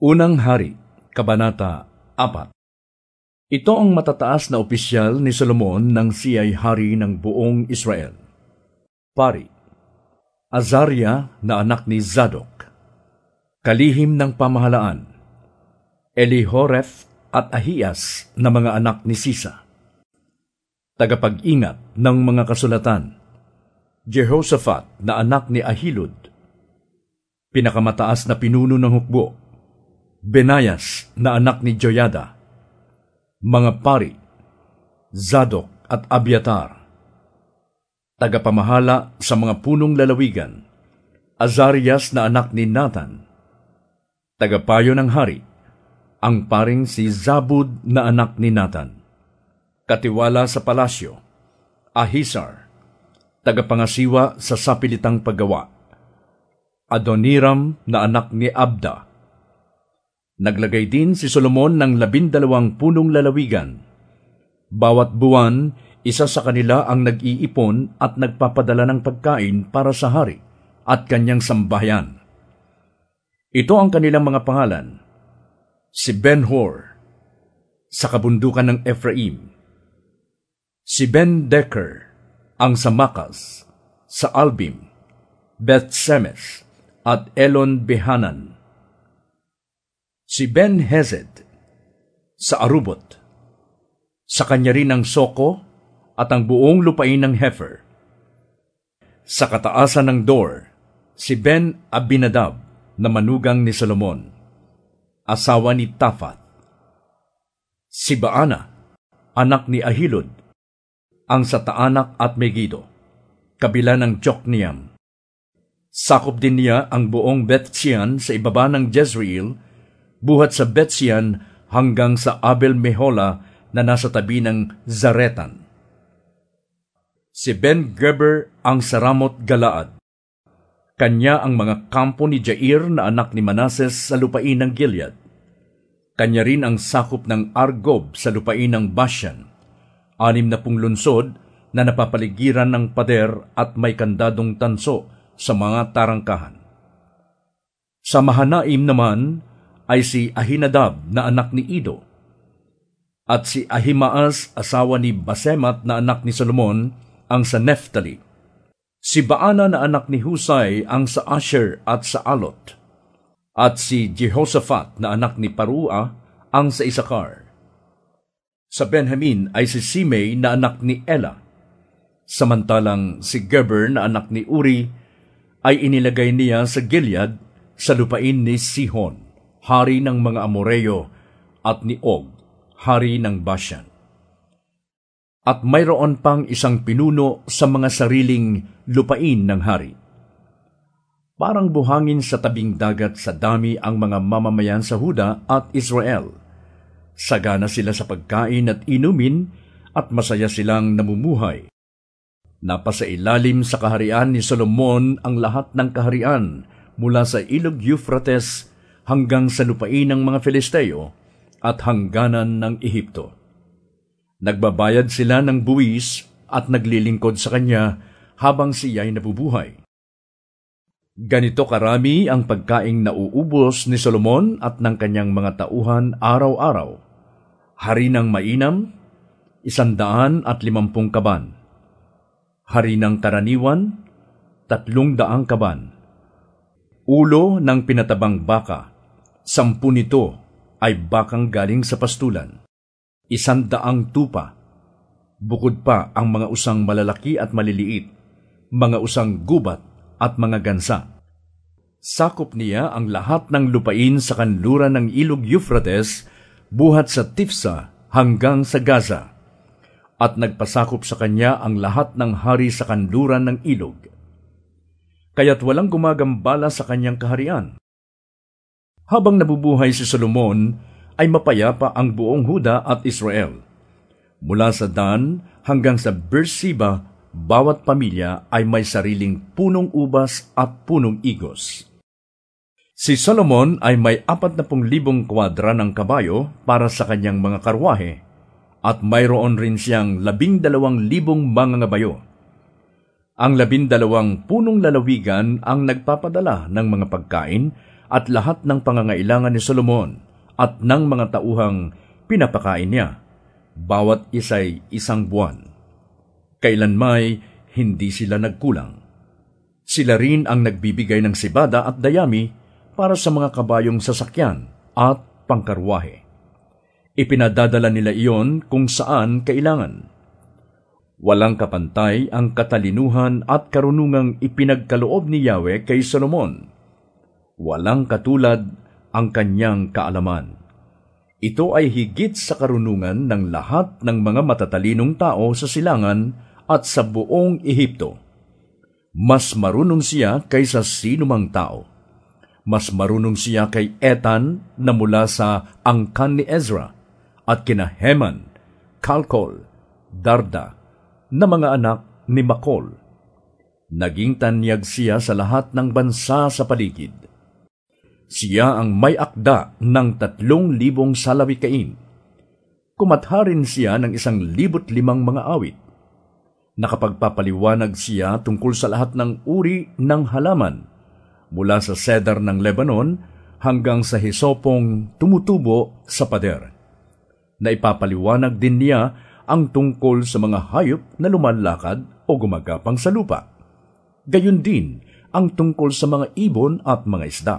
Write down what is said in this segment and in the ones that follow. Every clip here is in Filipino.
Unang Hari, Kabanata 4 Ito ang matataas na opisyal ni Solomon nang siya'y hari ng buong Israel. Pari, Azaria na anak ni Zadok, kalihim ng pamahalaan, Elihoref at Ahias na mga anak ni Sisa, tagapag-ingat ng mga kasulatan, Jehoshaphat na anak ni Ahilud, pinakamataas na pinuno ng hukbo, Benayas na anak ni Joyada, mga pari, Zadok at Abiatar, tagapamahala sa mga punong lalawigan, Azarias na anak ni Nathan, tagapayo ng hari, ang paring si Zabud na anak ni Nathan, katiwala sa palasyo, Ahisar, tagapangasiwa sa sapilitang paggawa, Adoniram na anak ni Abda. Naglagay din si Solomon ng labindalawang punong lalawigan. Bawat buwan, isa sa kanila ang nag-iipon at nagpapadala ng pagkain para sa hari at kanyang sambahayan. Ito ang kanilang mga pangalan. Si Ben-Hor, sa kabundukan ng Ephraim. Si Ben-Decker, ang sa Makas, sa Albim, Beth-Semes, at Elon Si Ben-Hezed, sa Arubot. Sa kanya rin ang Soko at ang buong lupain ng Hefer. Sa kataasan ng Dor, si Ben Abinadab na manugang ni Solomon, asawa ni Tafat. Si Baana, anak ni Ahilud, ang sa Taanak at Megido, kabila ng Jokniam. Sakop din niya ang buong Betzian sa ibaba ng Jezreel, buhat sa Betzian hanggang sa Abel Mehola na nasa tabi ng Zaretan. Si Ben Geber ang Saramot Galaad. Kanya ang mga kampo ni Jair na anak ni Manases sa lupain ng Gilead. Kanya rin ang sakop ng Argob sa lupain ng Bashan. Anim na pung lunsod na napapaligiran ng pader at may kandadong tanso sa mga tarangkahan. Sa Mahanaim naman ay si Ahinadab na anak ni Ido, at si Ahimaas asawa ni Basemat na anak ni Solomon ang sa Neftali. Si Baana na anak ni Husay ang sa Asher at sa Alot, at si Jehoshaphat na anak ni Parua ang sa Isakar. Sa Benjamin ay si Simei na anak ni Ela, samantalang si Geber na anak ni Uri ay inilagay niya sa Gilead sa lupain ni Sihon, hari ng mga Amoreo, at ni Og, hari ng Bashan. At mayroon pang isang pinuno sa mga sariling lupain ng hari. Parang buhangin sa tabing dagat sa dami ang mga mamamayan sa Huda at Israel. Sagana sila sa pagkain at inumin at masaya silang namumuhay. Napasa ilalim sa kaharian ni Solomon ang lahat ng kaharian mula sa ilog Euphrates hanggang sa lupain ng mga Filisteo at hangganan ng Ehipto. Nagbabayad sila ng buwis at naglilingkod sa kanya habang siya'y nabubuhay. Ganito karami ang pagkaing nauubos ni Solomon at ng kanyang mga tauhan araw-araw. Hari ng mainam, isandaan at limampung kaban hari ng karaniwan, tatlong daang kaban. Ulo ng pinatabang baka, sampu nito ay bakang galing sa pastulan. Isandaang tupa, bukod pa ang mga usang malalaki at maliliit, mga usang gubat at mga gansa. Sakop niya ang lahat ng lupain sa kanluran ng ilog Euphrates, buhat sa Tifsa hanggang sa Gaza at nagpasakop sa kanya ang lahat ng hari sa kanluran ng ilog. Kaya't walang gumagambala sa kanyang kaharian. Habang nabubuhay si Solomon, ay mapayapa ang buong Huda at Israel. Mula sa Dan hanggang sa Beersheba, bawat pamilya ay may sariling punong ubas at punong igos. Si Solomon ay may apat na pong libong kwadra ng kabayo para sa kanyang mga karwahe at mayroon rin siyang labing dalawang libong mga ngabayo. Ang labindalawang punong lalawigan ang nagpapadala ng mga pagkain at lahat ng pangangailangan ni Solomon at ng mga tauhang pinapakain niya, bawat isa'y isang buwan. Kailan may hindi sila nagkulang. Sila rin ang nagbibigay ng sibada at dayami para sa mga kabayong sasakyan at pangkarwahe. Ipinadadala nila iyon kung saan kailangan. Walang kapantay ang katalinuhan at karunungang ipinagkaloob ni Yahweh kay Solomon. Walang katulad ang kanyang kaalaman. Ito ay higit sa karunungan ng lahat ng mga matatalinong tao sa silangan at sa buong Ehipto. Mas marunong siya kaysa sinumang tao. Mas marunong siya kay Etan na mula sa angkan ni Ezra at kina Heman, Kalkol, Darda, na mga anak ni Makol. Naging tanyag siya sa lahat ng bansa sa paligid. Siya ang may akda ng tatlong libong salawikain. Kumatha rin siya ng isang libot limang mga awit. Nakapagpapaliwanag siya tungkol sa lahat ng uri ng halaman, mula sa cedar ng Lebanon hanggang sa hisopong tumutubo sa pader. Naipapaliwanag din niya ang tungkol sa mga hayop na lumalakad o gumagapang sa lupa. Gayon din ang tungkol sa mga ibon at mga isda.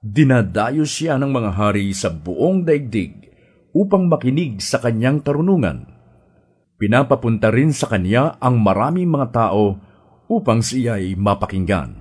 Dinadayo siya ng mga hari sa buong daigdig upang makinig sa kanyang karunungan. Pinapapunta rin sa kanya ang maraming mga tao upang siya ay mapakinggan.